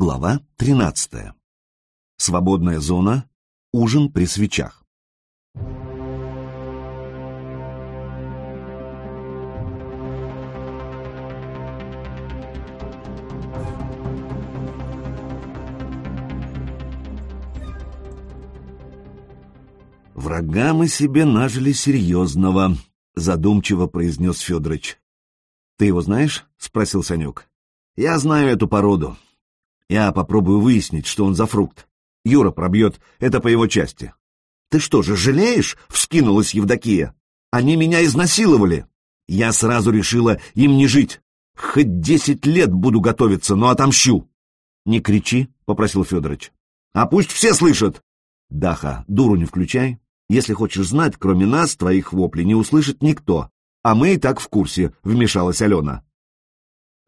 Глава 13. Свободная зона. Ужин при свечах. Врага мы себе нажили серьезного, задумчиво произнес Федорович. Ты его знаешь? спросил Санек. Я знаю эту породу. Я попробую выяснить, что он за фрукт. Юра пробьет, это по его части. Ты что же, жалеешь? Вскинулась Евдокия. Они меня изнасиловали. Я сразу решила им не жить. Хоть десять лет буду готовиться, но отомщу. Не кричи, попросил Федорович. А пусть все слышат. Даха, дуру не включай. Если хочешь знать, кроме нас, твоих воплей не услышит никто. А мы и так в курсе, вмешалась Алена.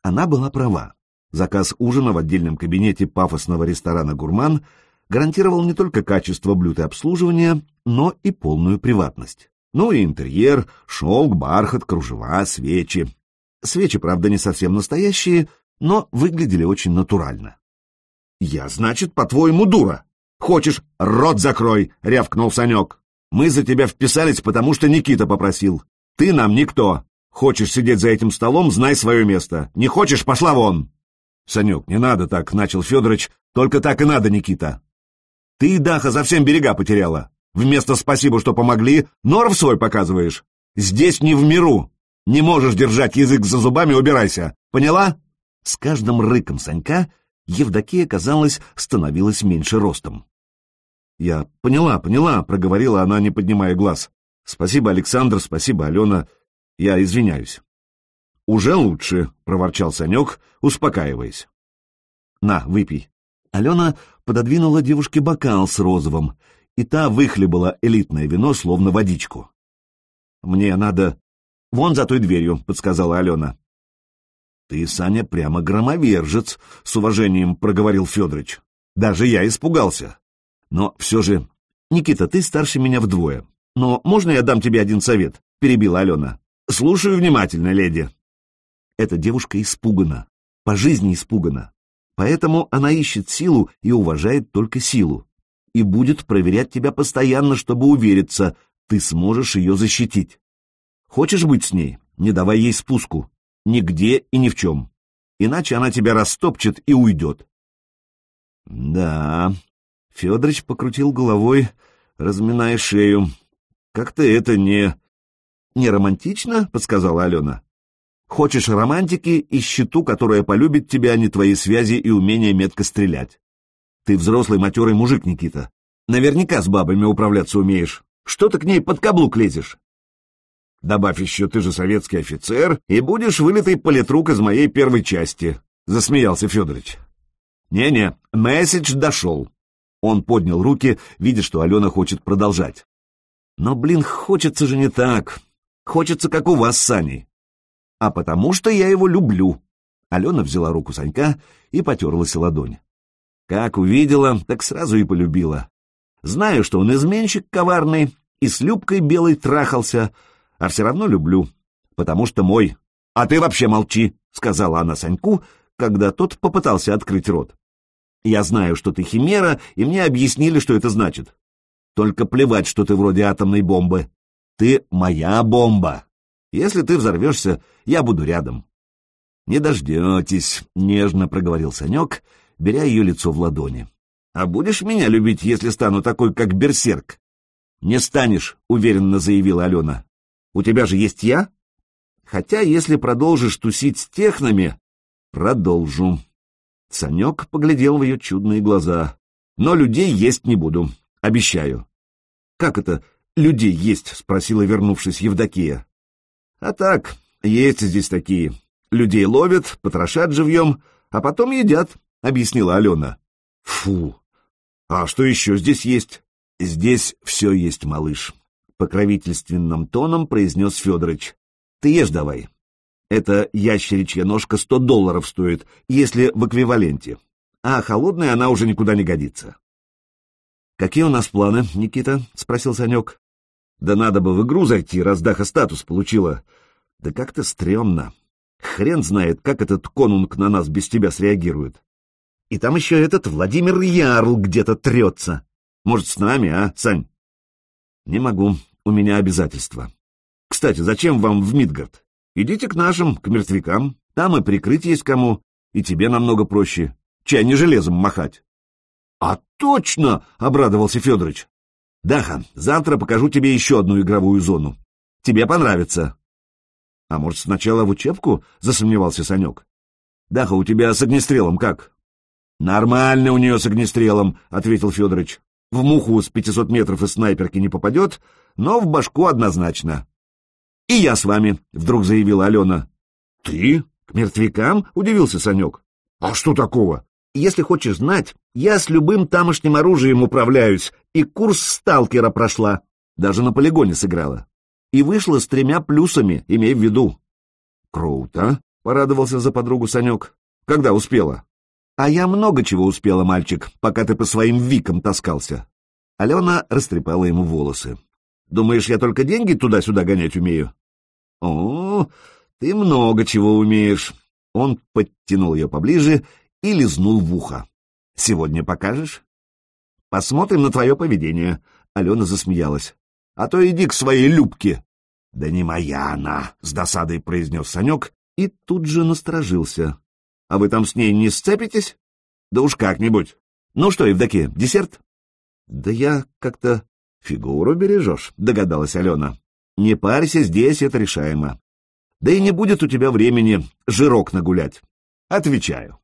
Она была права. Заказ ужина в отдельном кабинете пафосного ресторана «Гурман» гарантировал не только качество блюд и обслуживания, но и полную приватность. Ну и интерьер, шелк, бархат, кружева, свечи. Свечи, правда, не совсем настоящие, но выглядели очень натурально. «Я, значит, по-твоему, дура? Хочешь, рот закрой!» — рявкнул Санек. Мы за тебя вписались, потому что Никита попросил. Ты нам никто. Хочешь сидеть за этим столом, знай свое место. Не хочешь, пошла вон. Санек, не надо так, начал Федорович. Только так и надо, Никита. Ты, Даха, совсем берега потеряла. Вместо спасибо, что помогли, норов свой показываешь. Здесь не в миру. Не можешь держать язык за зубами, убирайся. Поняла? С каждым рыком Санька Евдокия, казалось, становилась меньше ростом. «Я поняла, поняла», — проговорила она, не поднимая глаз. «Спасибо, Александр, спасибо, Алена. Я извиняюсь». «Уже лучше», — проворчал Санек, успокаиваясь. «На, выпей». Алена пододвинула девушке бокал с розовым, и та выхлебала элитное вино, словно водичку. «Мне надо...» «Вон за той дверью», — подсказала Алена. «Ты, Саня, прямо громовержец», — с уважением проговорил Федорович. «Даже я испугался. Но все же... Никита, ты старше меня вдвое. Но можно я дам тебе один совет? Перебила Алена. Слушаю внимательно, леди. Эта девушка испугана. По жизни испугана. Поэтому она ищет силу и уважает только силу. И будет проверять тебя постоянно, чтобы увериться, ты сможешь ее защитить. Хочешь быть с ней? Не давай ей спуску. Нигде и ни в чем. Иначе она тебя растопчет и уйдет. Да, Федорович покрутил головой, разминая шею. «Как-то это не...» «Не романтично?» — подсказала Алена. «Хочешь романтики и щиту, которая полюбит тебя, а не твои связи и умение метко стрелять. Ты взрослый матерый мужик, Никита. Наверняка с бабами управляться умеешь. Что ты к ней под каблук лезешь?» «Добавь еще, ты же советский офицер, и будешь вылитый политрук из моей первой части», — засмеялся Федорович. «Не-не, месседж дошел. Он поднял руки, видя, что Алена хочет продолжать. Но, блин, хочется же не так. Хочется, как у вас с Аней. А потому что я его люблю. Алена взяла руку Санька и потерлась ладонь. Как увидела, так сразу и полюбила. Знаю, что он изменщик коварный и с Любкой белой трахался, а все равно люблю, потому что мой. А ты вообще молчи, — сказала она Саньку, когда тот попытался открыть рот. Я знаю, что ты химера, и мне объяснили, что это значит. Только плевать, что ты вроде атомной бомбы. Ты моя бомба. Если ты взорвешься, я буду рядом. Не дождетесь, — нежно проговорил Санек, беря ее лицо в ладони. А будешь меня любить, если стану такой, как берсерк? Не станешь, — уверенно заявила Алена. У тебя же есть я? Хотя, если продолжишь тусить с технами, продолжу. Санек поглядел в ее чудные глаза. «Но людей есть не буду, обещаю». «Как это людей есть?» — спросила, вернувшись Евдокия. «А так, есть здесь такие. Людей ловят, потрошат живьем, а потом едят», — объяснила Алена. «Фу! А что еще здесь есть?» «Здесь все есть, малыш», — покровительственным тоном произнес Федорович. «Ты ешь давай, эта ящеричья ножка сто долларов стоит, если в эквиваленте. А холодная она уже никуда не годится. «Какие у нас планы, Никита?» — спросил Санек. «Да надо бы в игру зайти, раз Даха статус получила. Да как-то стрёмно. Хрен знает, как этот конунг на нас без тебя среагирует. И там еще этот Владимир Ярл где-то трется. Может, с нами, а, Сань? Не могу, у меня обязательства. Кстати, зачем вам в Мидгард? Идите к нашим, к мертвякам. Там и прикрыть есть кому, и тебе намного проще. Чай не железом махать. — А точно! — обрадовался Федорович. — Даха, завтра покажу тебе еще одну игровую зону. Тебе понравится. — А может, сначала в учебку? — засомневался Санек. — Даха, у тебя с огнестрелом как? — Нормально у нее с огнестрелом, — ответил Федорович. В муху с 500 метров из снайперки не попадет, но в башку однозначно. — И я с вами, — вдруг заявила Алена. — Ты? К мертвякам? — удивился Санек. — А что такого? Если хочешь знать, я с любым тамошним оружием управляюсь, и курс сталкера прошла. Даже на полигоне сыграла. И вышла с тремя плюсами, имей в виду. Круто, — порадовался за подругу Санек. Когда успела? А я много чего успела, мальчик, пока ты по своим викам таскался. Алена растрепала ему волосы. Думаешь, я только деньги туда-сюда гонять умею? О, ты много чего умеешь. Он подтянул ее поближе и лизнул в ухо. «Сегодня покажешь?» «Посмотрим на твое поведение», — Алена засмеялась. «А то иди к своей Любке». «Да не моя она», — с досадой произнес Санек и тут же насторожился. «А вы там с ней не сцепитесь?» «Да уж как-нибудь. Ну что, Евдокия, десерт?» «Да я как-то фигуру бережешь», — догадалась Алена. «Не парься, здесь это решаемо. Да и не будет у тебя времени жирок нагулять. Отвечаю».